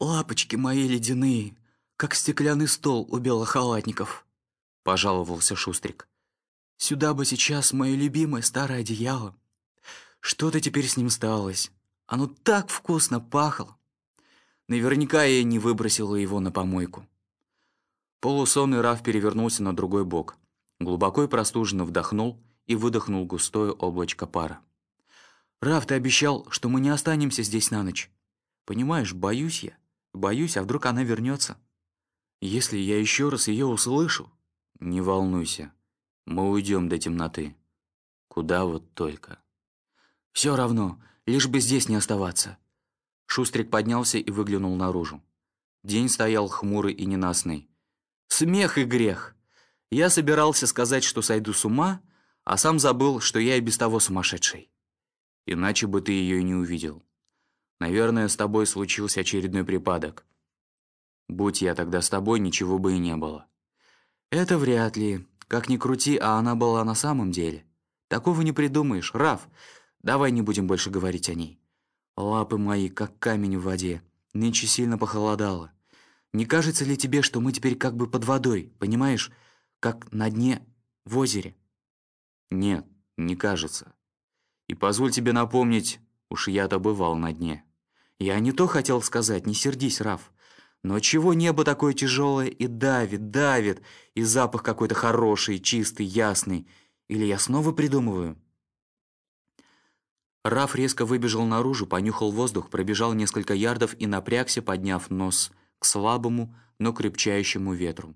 «Лапочки мои ледяные, как стеклянный стол у белохалатников», — пожаловался Шустрик. «Сюда бы сейчас мое любимое старое одеяло. Что-то теперь с ним сталось. Оно так вкусно пахло. Наверняка я не выбросила его на помойку». Полусонный Раф перевернулся на другой бок, глубоко и простуженно вдохнул и выдохнул густое облачко пара. «Раф, ты обещал, что мы не останемся здесь на ночь. Понимаешь, боюсь я. Боюсь, а вдруг она вернется. Если я еще раз ее услышу... Не волнуйся, мы уйдем до темноты. Куда вот только. Все равно, лишь бы здесь не оставаться. Шустрик поднялся и выглянул наружу. День стоял хмурый и ненастный. Смех и грех. Я собирался сказать, что сойду с ума, а сам забыл, что я и без того сумасшедший. Иначе бы ты ее и не увидел. Наверное, с тобой случился очередной припадок. Будь я тогда с тобой, ничего бы и не было. Это вряд ли. Как ни крути, а она была на самом деле. Такого не придумаешь. Раф, давай не будем больше говорить о ней. Лапы мои, как камень в воде. Нынче сильно похолодало. Не кажется ли тебе, что мы теперь как бы под водой, понимаешь? Как на дне в озере? Нет, не кажется. И позволь тебе напомнить, уж я-то бывал на дне. Я не то хотел сказать, не сердись, Раф. Но чего небо такое тяжелое и давит, давит, и запах какой-то хороший, чистый, ясный. Или я снова придумываю? Раф резко выбежал наружу, понюхал воздух, пробежал несколько ярдов и напрягся, подняв нос к слабому, но крепчающему ветру.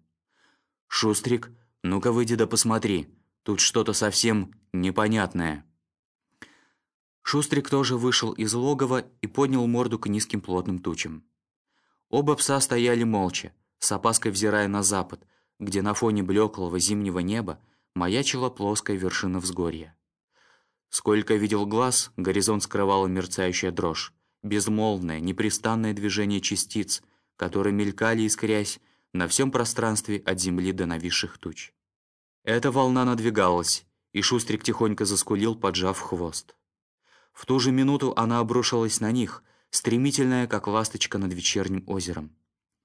«Шустрик, ну-ка выйди да посмотри, тут что-то совсем непонятное». Шустрик тоже вышел из логова и поднял морду к низким плотным тучам. Оба пса стояли молча, с опаской взирая на запад, где на фоне блеклого зимнего неба маячила плоская вершина взгорья. Сколько видел глаз, горизонт скрывала мерцающая дрожь, безмолвное, непрестанное движение частиц, которые мелькали, искрясь, на всем пространстве от земли до нависших туч. Эта волна надвигалась, и Шустрик тихонько заскулил, поджав хвост. В ту же минуту она обрушилась на них, стремительная, как ласточка над вечерним озером.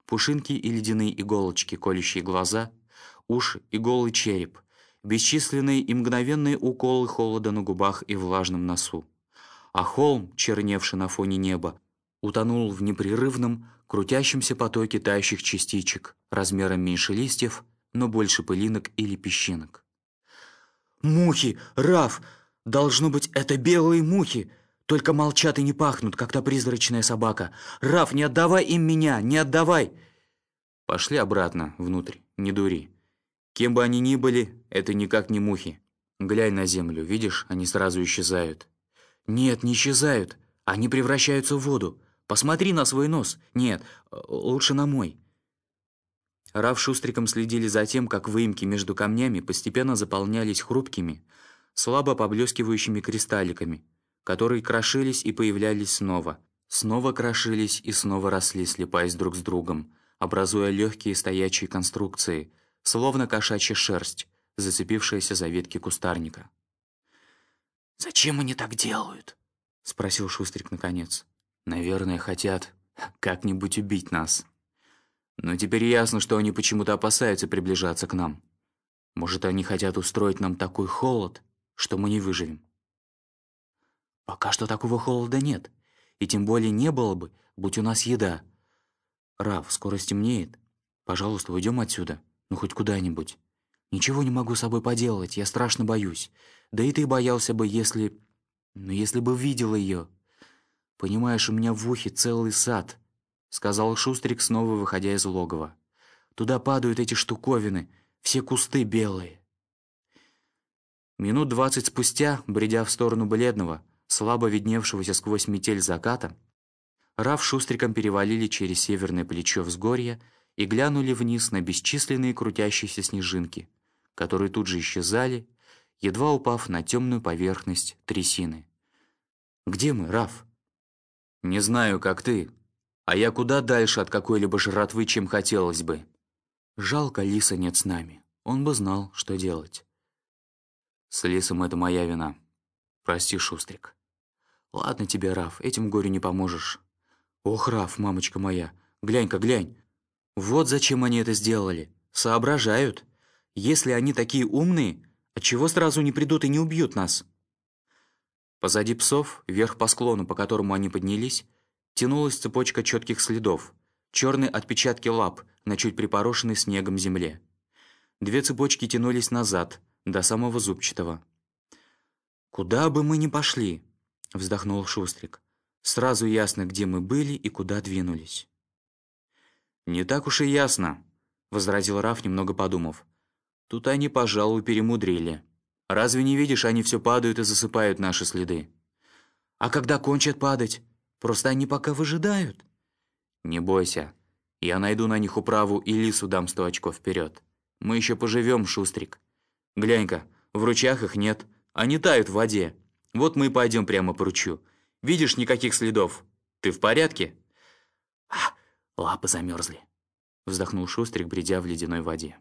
Пушинки и ледяные иголочки, колющие глаза, уши и голый череп, бесчисленные и мгновенные уколы холода на губах и влажном носу. А холм, черневший на фоне неба, утонул в непрерывном, крутящемся потоке тающих частичек, размером меньше листьев, но больше пылинок или песчинок. «Мухи! Раф! Должно быть, это белые мухи. Только молчат и не пахнут, как та призрачная собака. Раф, не отдавай им меня, не отдавай!» Пошли обратно, внутрь, не дури. Кем бы они ни были, это никак не мухи. Глянь на землю, видишь, они сразу исчезают. Нет, не исчезают. Они превращаются в воду. Посмотри на свой нос. Нет, лучше на мой. Раф шустриком следили за тем, как выемки между камнями постепенно заполнялись хрупкими, слабо поблескивающими кристалликами, которые крошились и появлялись снова, снова крошились и снова росли, слипаясь друг с другом, образуя легкие стоячие конструкции, словно кошачья шерсть, зацепившаяся за ветки кустарника. «Зачем они так делают?» — спросил Шустрик наконец. «Наверное, хотят как-нибудь убить нас. Но теперь ясно, что они почему-то опасаются приближаться к нам. Может, они хотят устроить нам такой холод, что мы не выживем. Пока что такого холода нет, и тем более не было бы, будь у нас еда. Рав, скоро стемнеет. Пожалуйста, уйдем отсюда, ну хоть куда-нибудь. Ничего не могу с собой поделать, я страшно боюсь. Да и ты боялся бы, если... Ну, если бы видел ее. Понимаешь, у меня в ухе целый сад, сказал Шустрик, снова выходя из логова. Туда падают эти штуковины, все кусты белые. Минут двадцать спустя, бредя в сторону бледного, слабо видневшегося сквозь метель заката, Раф шустриком перевалили через северное плечо взгорья и глянули вниз на бесчисленные крутящиеся снежинки, которые тут же исчезали, едва упав на темную поверхность трясины. «Где мы, Раф?» «Не знаю, как ты, а я куда дальше от какой-либо жратвы, чем хотелось бы. Жалко, Лиса нет с нами, он бы знал, что делать». С лесом это моя вина. Прости, Шустрик. Ладно тебе, Раф, этим горю не поможешь. Ох, Раф, мамочка моя, Глянь-ка, глянь. Вот зачем они это сделали. Соображают. Если они такие умные, отчего сразу не придут и не убьют нас?» Позади псов, вверх по склону, по которому они поднялись, тянулась цепочка четких следов, черные отпечатки лап на чуть припорошенной снегом земле. Две цепочки тянулись назад, до самого зубчатого. «Куда бы мы ни пошли», — вздохнул Шустрик, «сразу ясно, где мы были и куда двинулись». «Не так уж и ясно», — возразил Раф, немного подумав. «Тут они, пожалуй, перемудрили. Разве не видишь, они все падают и засыпают наши следы?» «А когда кончат падать? Просто они пока выжидают». «Не бойся. Я найду на них управу и лису дам сто очков вперед. Мы еще поживем, Шустрик. Глянь-ка, в ручьях их нет, они тают в воде. Вот мы и пойдем прямо по ручью. Видишь, никаких следов. Ты в порядке?» «А, лапы замерзли», — вздохнул Шустрик, бредя в ледяной воде.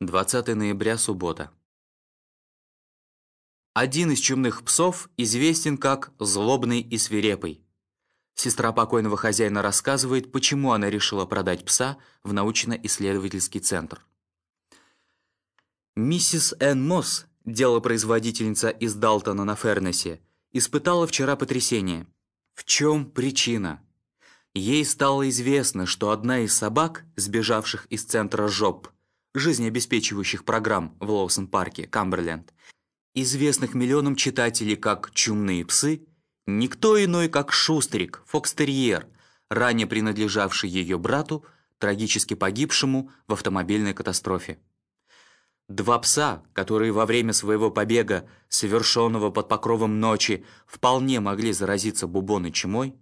20 ноября, суббота. Один из чумных псов известен как «злобный и свирепый». Сестра покойного хозяина рассказывает, почему она решила продать пса в научно-исследовательский центр. Миссис Энн Мосс, делопроизводительница из Далтона на Фернесе, испытала вчера потрясение. В чем причина? Ей стало известно, что одна из собак, сбежавших из центра ЖОП, жизнеобеспечивающих программ в Лоусон-парке, Камберленд, известных миллионам читателей как «чумные псы», Никто иной, как Шустрик, фокстерьер, ранее принадлежавший ее брату, трагически погибшему в автомобильной катастрофе. Два пса, которые во время своего побега, совершенного под покровом ночи, вполне могли заразиться бубонной чумой,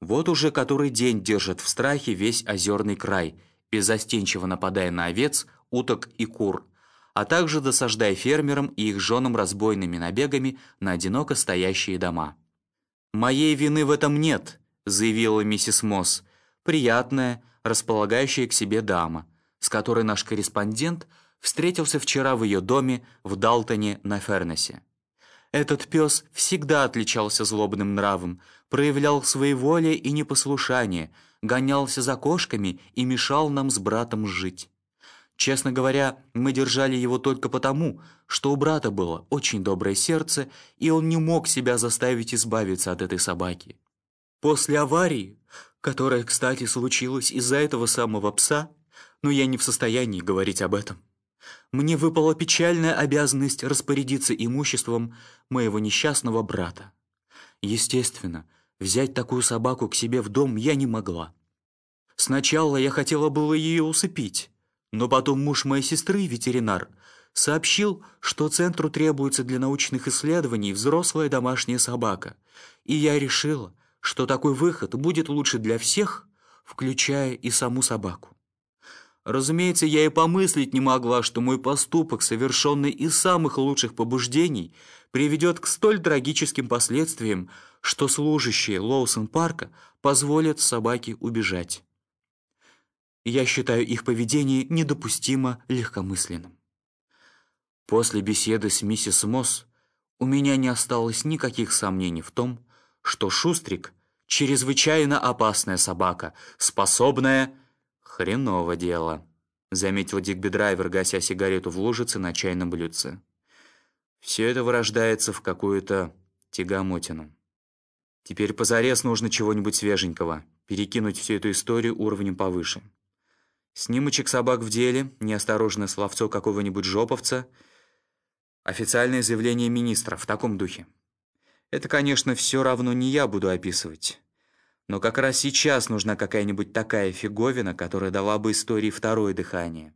вот уже который день держат в страхе весь озерный край, беззастенчиво нападая на овец, уток и кур, а также досаждая фермерам и их женам разбойными набегами на одиноко стоящие дома. «Моей вины в этом нет», — заявила миссис Мосс, приятная, располагающая к себе дама, с которой наш корреспондент встретился вчера в ее доме в Далтоне на Фернесе. Этот пес всегда отличался злобным нравом, проявлял своеволие и непослушание, гонялся за кошками и мешал нам с братом жить. Честно говоря, мы держали его только потому, что у брата было очень доброе сердце, и он не мог себя заставить избавиться от этой собаки. После аварии, которая, кстати, случилась из-за этого самого пса, но я не в состоянии говорить об этом, мне выпала печальная обязанность распорядиться имуществом моего несчастного брата. Естественно, взять такую собаку к себе в дом я не могла. Сначала я хотела было ее усыпить, но потом муж моей сестры, ветеринар, сообщил, что центру требуется для научных исследований взрослая домашняя собака, и я решила, что такой выход будет лучше для всех, включая и саму собаку. Разумеется, я и помыслить не могла, что мой поступок, совершенный из самых лучших побуждений, приведет к столь трагическим последствиям, что служащие Лоусон-парка позволят собаке убежать. Я считаю их поведение недопустимо легкомысленным. После беседы с миссис Мосс у меня не осталось никаких сомнений в том, что Шустрик — чрезвычайно опасная собака, способная... Хреново дело, — заметил Дигби Драйвер, гася сигарету в лужице на чайном блюдце. Все это вырождается в какую-то тягомотину. Теперь позарез нужно чего-нибудь свеженького, перекинуть всю эту историю уровнем повыше. Снимочек собак в деле, неосторожное словцо какого-нибудь жоповца, официальное заявление министра в таком духе. Это, конечно, все равно не я буду описывать. Но как раз сейчас нужна какая-нибудь такая фиговина, которая дала бы истории второе дыхание.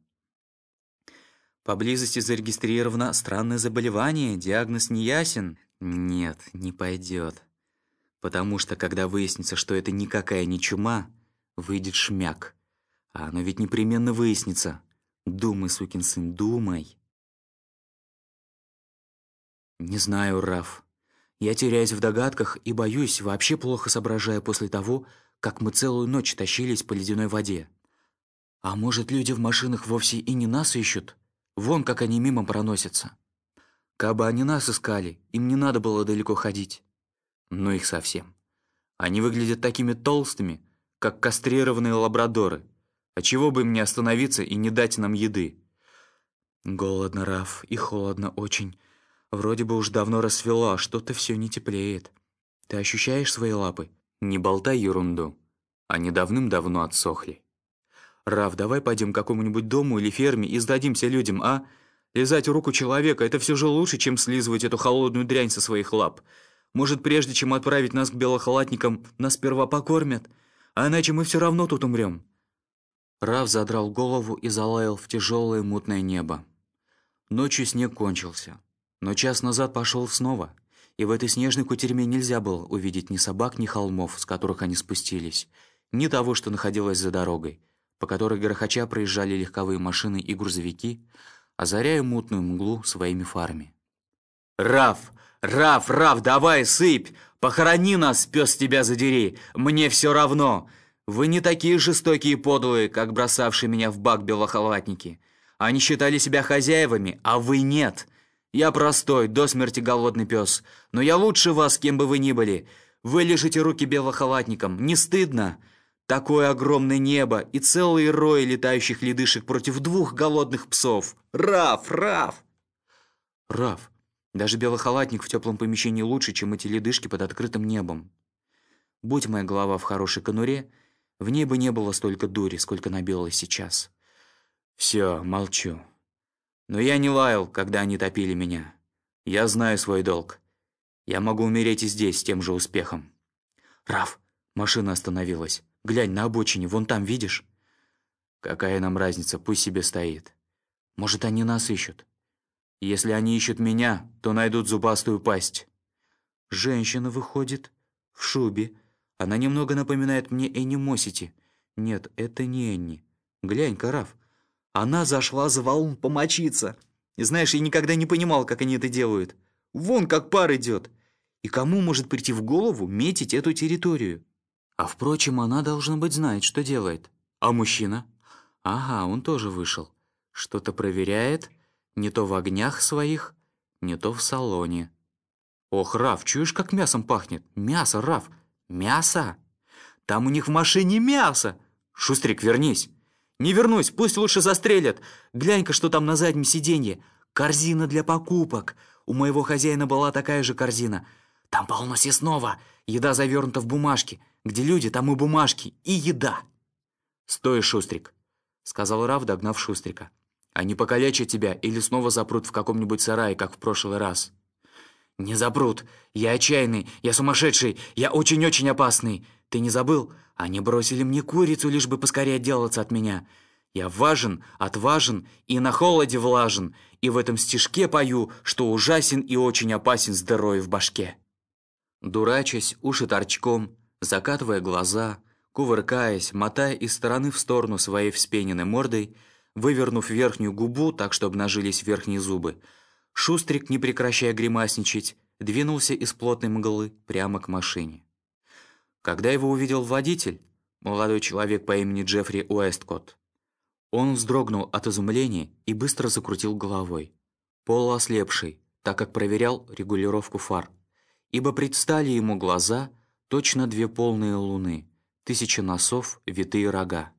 Поблизости зарегистрировано странное заболевание, диагноз не ясен. Нет, не пойдет. Потому что, когда выяснится, что это никакая не чума, выйдет шмяк. А оно ведь непременно выяснится. Думай, сукин сын, думай. Не знаю, Раф. Я теряюсь в догадках и боюсь, вообще плохо соображая после того, как мы целую ночь тащились по ледяной воде. А может, люди в машинах вовсе и не нас ищут? Вон, как они мимо проносятся. Кабы они нас искали, им не надо было далеко ходить. Но их совсем. Они выглядят такими толстыми, как кастрированные лабрадоры. А чего бы им не остановиться и не дать нам еды? Голодно, Раф, и холодно очень. Вроде бы уж давно рассвело, а что-то все не теплеет. Ты ощущаешь свои лапы? Не болтай ерунду. Они давным-давно отсохли. Раф, давай пойдем к какому-нибудь дому или ферме и сдадимся людям, а? Лизать руку человека — это все же лучше, чем слизывать эту холодную дрянь со своих лап. Может, прежде чем отправить нас к белохалатникам, нас сперва покормят? А иначе мы все равно тут умрем. Раф задрал голову и залаял в тяжелое мутное небо. Ночью снег кончился. Но час назад пошел снова, и в этой снежной кутерьме нельзя было увидеть ни собак, ни холмов, с которых они спустились, ни того, что находилось за дорогой, по которой грохоча проезжали легковые машины и грузовики, озаряя мутную мглу своими фарами. «Раф! Раф! Раф! Давай, сыпь! Похорони нас, пес тебя задери! Мне все равно! Вы не такие жестокие и подлые, как бросавшие меня в бак белохалатники. Они считали себя хозяевами, а вы нет!» Я простой, до смерти голодный пес, но я лучше вас, кем бы вы ни были. Вы лежите руки белохалатникам, не стыдно? Такое огромное небо и целые рои летающих ледышек против двух голодных псов. Раф, Раф!» «Раф, даже белохалатник в теплом помещении лучше, чем эти ледышки под открытым небом. Будь моя голова в хорошей конуре, в ней бы не было столько дури, сколько набилось сейчас. Все, молчу. Но я не лаял, когда они топили меня. Я знаю свой долг. Я могу умереть и здесь с тем же успехом. Раф, машина остановилась. Глянь на обочине, вон там, видишь? Какая нам разница, пусть себе стоит. Может, они нас ищут? Если они ищут меня, то найдут зубастую пасть. Женщина выходит в шубе. Она немного напоминает мне Энни Мосити. Нет, это не Энни. Глянь-ка, Раф, она зашла за валун помочиться. И знаешь, я никогда не понимал, как они это делают. Вон как пар идет. И кому может прийти в голову метить эту территорию? А впрочем, она, должна быть, знает, что делает. А мужчина? Ага, он тоже вышел. Что-то проверяет, не то в огнях своих, не то в салоне. Ох, Раф, чуешь, как мясом пахнет? Мясо, Раф, мясо! Там у них в машине мясо! Шустрик, вернись! «Не вернусь, пусть лучше застрелят. Глянь-ка, что там на заднем сиденье. Корзина для покупок. У моего хозяина была такая же корзина. Там полно съестного. Еда завернута в бумажки. Где люди, там и бумажки, и еда». «Стой, Шустрик», — сказал Раф, догнав Шустрика. «Они покалечат тебя или снова запрут в каком-нибудь сарае, как в прошлый раз». «Не запрут. Я отчаянный, я сумасшедший, я очень-очень опасный. Ты не забыл? Они бросили мне курицу, лишь бы поскорее отделаться от меня. Я важен, отважен и на холоде влажен, и в этом стишке пою, что ужасен и очень опасен здоровье в башке». Дурачась, уши торчком, закатывая глаза, кувыркаясь, мотая из стороны в сторону своей вспененной мордой, вывернув верхнюю губу так, что обнажились верхние зубы, Шустрик, не прекращая гримасничать, двинулся из плотной мглы прямо к машине. Когда его увидел водитель, молодой человек по имени Джеффри Уэсткотт, он вздрогнул от изумления и быстро закрутил головой, полуослепший, так как проверял регулировку фар, ибо предстали ему глаза точно две полные луны, тысячи носов, витые рога.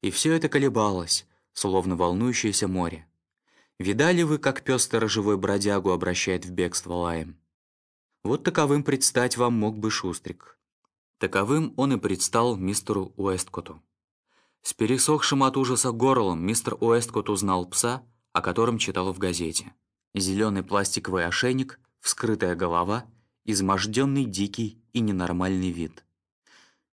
И все это колебалось, словно волнующееся море. Видали вы, как пес сторожевой бродягу обращает в бегство лаем? Вот таковым предстать вам мог бы Шустрик. Таковым он и предстал мистеру Уэсткоту. С пересохшим от ужаса горлом мистер Уэсткот узнал пса, о котором читал в газете. Зеленый пластиковый ошейник, вскрытая голова, изможденный дикий и ненормальный вид.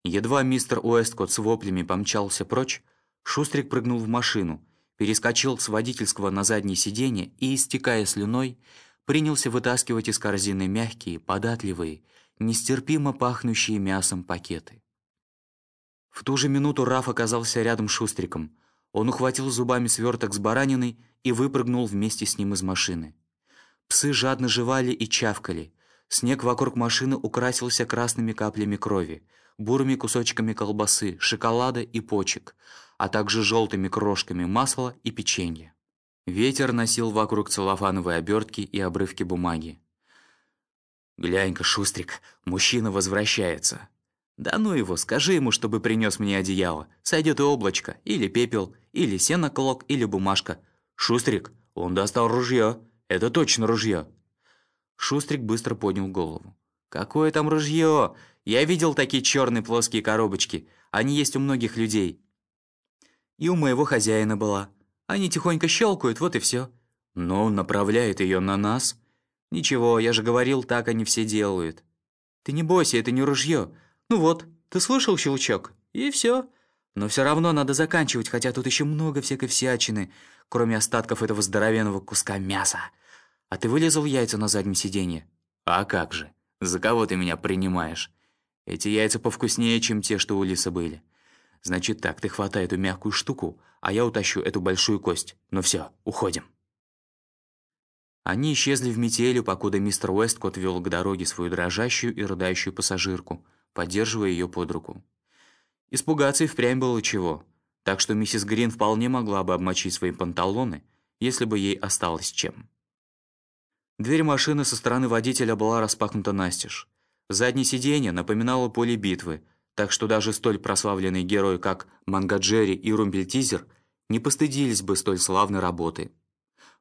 Едва мистер Уэсткот с воплями помчался прочь, Шустрик прыгнул в машину, перескочил с водительского на заднее сиденье и, истекая слюной, принялся вытаскивать из корзины мягкие, податливые, нестерпимо пахнущие мясом пакеты. В ту же минуту Раф оказался рядом с Шустриком. Он ухватил зубами сверток с бараниной и выпрыгнул вместе с ним из машины. Псы жадно жевали и чавкали. Снег вокруг машины украсился красными каплями крови, бурыми кусочками колбасы, шоколада и почек, а также желтыми крошками масла и печенья. Ветер носил вокруг целлофановые обертки и обрывки бумаги. «Глянь-ка, Шустрик, мужчина возвращается. «Да ну его, скажи ему, чтобы принес мне одеяло. Сойдет и облачко, или пепел, или сено-клок, или бумажка. Шустрик, он достал ружье. Это точно ружье». Шустрик быстро поднял голову. «Какое там ружье? Я видел такие черные плоские коробочки. Они есть у многих людей. И у моего хозяина была. Они тихонько щелкают, вот и все. Но он направляет ее на нас. Ничего, я же говорил, так они все делают. Ты не бойся, это не ружье. Ну вот, ты слышал щелчок? И все. Но все равно надо заканчивать, хотя тут еще много всякой всячины, кроме остатков этого здоровенного куска мяса. А ты вылезал яйца на заднем сиденье? А как же? За кого ты меня принимаешь? Эти яйца повкуснее, чем те, что у Лисы были. Значит так, ты хватай эту мягкую штуку, а я утащу эту большую кость. Ну все, уходим. Они исчезли в метелью, покуда мистер Уэсткот вел к дороге свою дрожащую и рыдающую пассажирку, поддерживая ее под руку. Испугаться и впрямь было чего, так что миссис Грин вполне могла бы обмочить свои панталоны, если бы ей осталось чем. Дверь машины со стороны водителя была распахнута настежь. Заднее сиденье напоминало поле битвы, так что даже столь прославленные герои, как Мангаджери и Румпельтизер, не постыдились бы столь славной работы.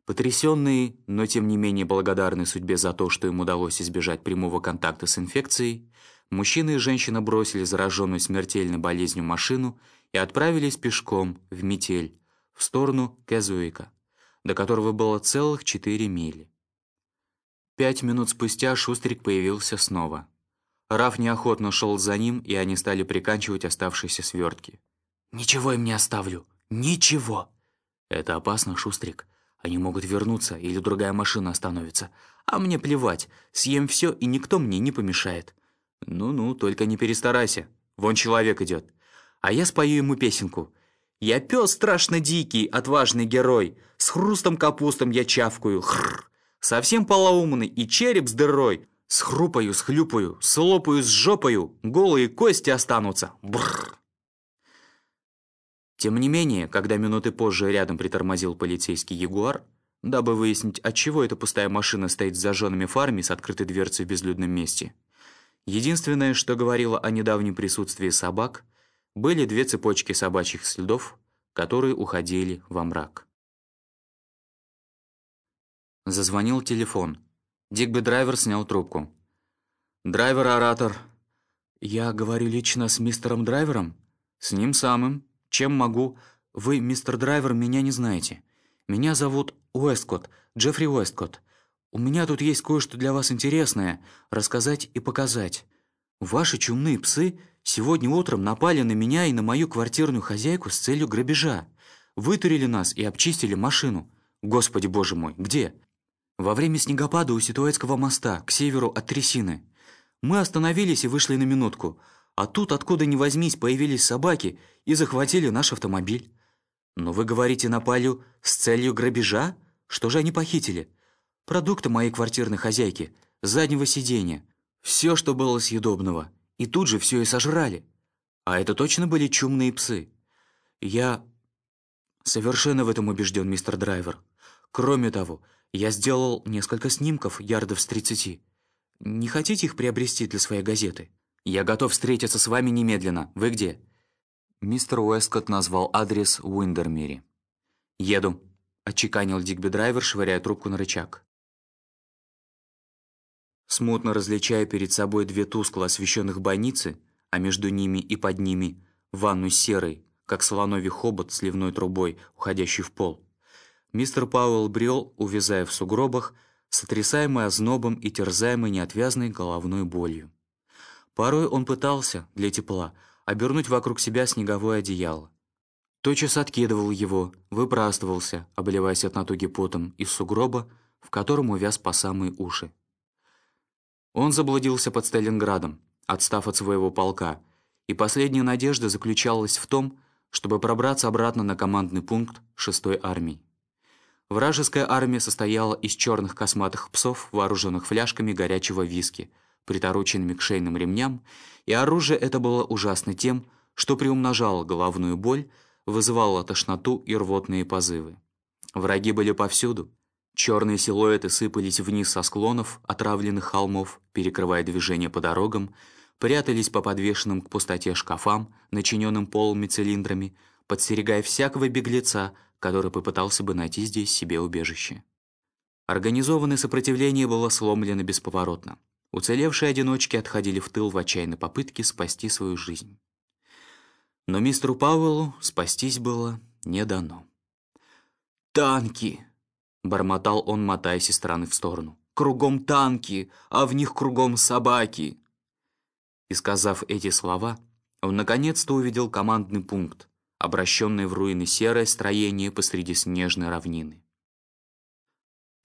Потрясенные, но тем не менее благодарные судьбе за то, что им удалось избежать прямого контакта с инфекцией, мужчина и женщина бросили зараженную смертельной болезнью машину и отправились пешком в метель, в сторону Кезуика, до которого было целых четыре мили. Пять минут спустя Шустрик появился снова. Раф неохотно шел за ним, и они стали приканчивать оставшиеся свертки. «Ничего им не оставлю! Ничего!» «Это опасно, Шустрик. Они могут вернуться, или другая машина остановится. А мне плевать, съем все, и никто мне не помешает». «Ну-ну, только не перестарайся. Вон человек идет. А я спою ему песенку. Я пес страшно дикий, отважный герой. С хрустом капустом я чавкаю. Хрррр. Совсем полоумный и череп с дырой. Схрупаю, схлюпаю, с жопою, голые кости останутся. Бррр. Тем не менее, когда минуты позже рядом притормозил полицейский ягуар, дабы выяснить, отчего эта пустая машина стоит с зажженными фарами с открытой дверцей в безлюдном месте, единственное, что говорило о недавнем присутствии собак, были две цепочки собачьих следов, которые уходили во мрак. Зазвонил телефон. Дигби Драйвер снял трубку. «Драйвер-оратор». «Я говорю лично с мистером Драйвером?» «С ним самым. Чем могу?» «Вы, мистер Драйвер, меня не знаете. Меня зовут Уэсткотт, Джеффри Уэсткотт. У меня тут есть кое-что для вас интересное, рассказать и показать. Ваши чумные псы сегодня утром напали на меня и на мою квартирную хозяйку с целью грабежа. Вытурили нас и обчистили машину. Господи боже мой, где?» Во время снегопада у Ситуэцкого моста, к северу от трясины. Мы остановились и вышли на минутку, а тут, откуда ни возьмись, появились собаки и захватили наш автомобиль. Но вы говорите, напали с целью грабежа? Что же они похитили? Продукты моей квартирной хозяйки, заднего сиденья, все, что было съедобного, и тут же все и сожрали. А это точно были чумные псы? Я совершенно в этом убежден, мистер Драйвер. Кроме того, я сделал несколько снимков ярдов с тридцати. Не хотите их приобрести для своей газеты? Я готов встретиться с вами немедленно. Вы где?» Мистер Уэскотт назвал адрес Уиндермери. «Еду», — отчеканил Дигби Драйвер, швыряя трубку на рычаг. Смутно различая перед собой две тускло освещенных бойницы, а между ними и под ними ванну серой, как слоновий хобот с ливной трубой, уходящий в пол, Мистер Пауэлл брел, увязая в сугробах, сотрясаемый ознобом и терзаемый неотвязной головной болью. Порой он пытался, для тепла, обернуть вокруг себя снеговое одеяло. Тотчас откидывал его, выпрастывался, обливаясь от натуги потом, из сугроба, в котором увяз по самые уши. Он заблудился под Сталинградом, отстав от своего полка, и последняя надежда заключалась в том, чтобы пробраться обратно на командный пункт 6-й армии. Вражеская армия состояла из черных косматых псов, вооруженных фляжками горячего виски, притороченными к шейным ремням, и оружие это было ужасно тем, что приумножало головную боль, вызывало тошноту и рвотные позывы. Враги были повсюду. Черные силуэты сыпались вниз со склонов, отравленных холмов, перекрывая движение по дорогам, прятались по подвешенным к пустоте шкафам, начиненным полыми цилиндрами, подстерегая всякого беглеца, который попытался бы найти здесь себе убежище. Организованное сопротивление было сломлено бесповоротно. Уцелевшие одиночки отходили в тыл в отчаянной попытке спасти свою жизнь. Но мистеру Пауэллу спастись было не дано. «Танки!» — бормотал он, мотаясь из стороны в сторону. «Кругом танки, а в них кругом собаки!» И сказав эти слова, он наконец-то увидел командный пункт, обращенный в руины серое строение посреди снежной равнины.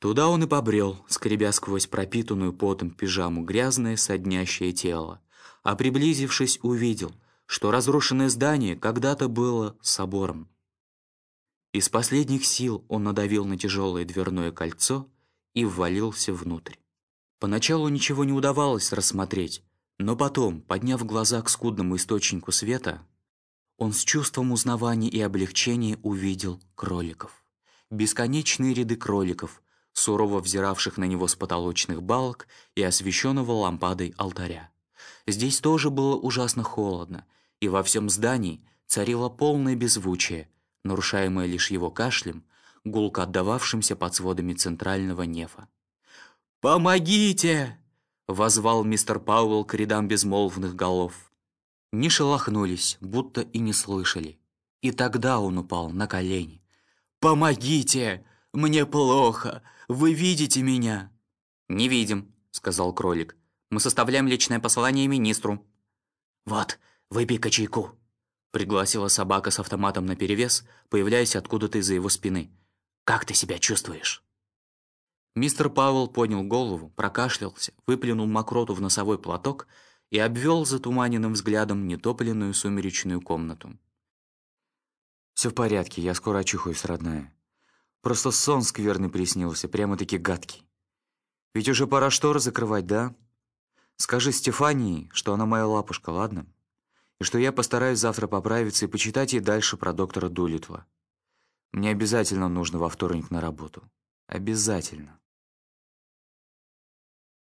Туда он и побрел, скребя сквозь пропитанную потом пижаму грязное соднящее тело, а приблизившись увидел, что разрушенное здание когда-то было собором. Из последних сил он надавил на тяжелое дверное кольцо и ввалился внутрь. Поначалу ничего не удавалось рассмотреть, но потом, подняв глаза к скудному источнику света, он с чувством узнавания и облегчения увидел кроликов. Бесконечные ряды кроликов, сурово взиравших на него с потолочных балок и освещенного лампадой алтаря. Здесь тоже было ужасно холодно, и во всем здании царило полное беззвучие, нарушаемое лишь его кашлем, гулко отдававшимся под сводами центрального нефа. «Помогите!» — возвал мистер Пауэлл к рядам безмолвных голов. Не шелохнулись, будто и не слышали. И тогда он упал на колени. «Помогите! Мне плохо! Вы видите меня?» «Не видим», — сказал кролик. «Мы составляем личное послание министру». «Вот, выпей-ка чайку», — пригласила собака с автоматом наперевес, появляясь откуда-то из-за его спины. «Как ты себя чувствуешь?» Мистер Пауэлл поднял голову, прокашлялся, выплюнул мокроту в носовой платок и обвел затуманенным взглядом нетопленную сумеречную комнату. «Все в порядке, я скоро очухаюсь, родная. Просто сон скверный приснился, прямо-таки гадкий. Ведь уже пора шторы закрывать, да? Скажи Стефании, что она моя лапушка, ладно? И что я постараюсь завтра поправиться и почитать ей дальше про доктора Дулитла. Мне обязательно нужно во вторник на работу. Обязательно.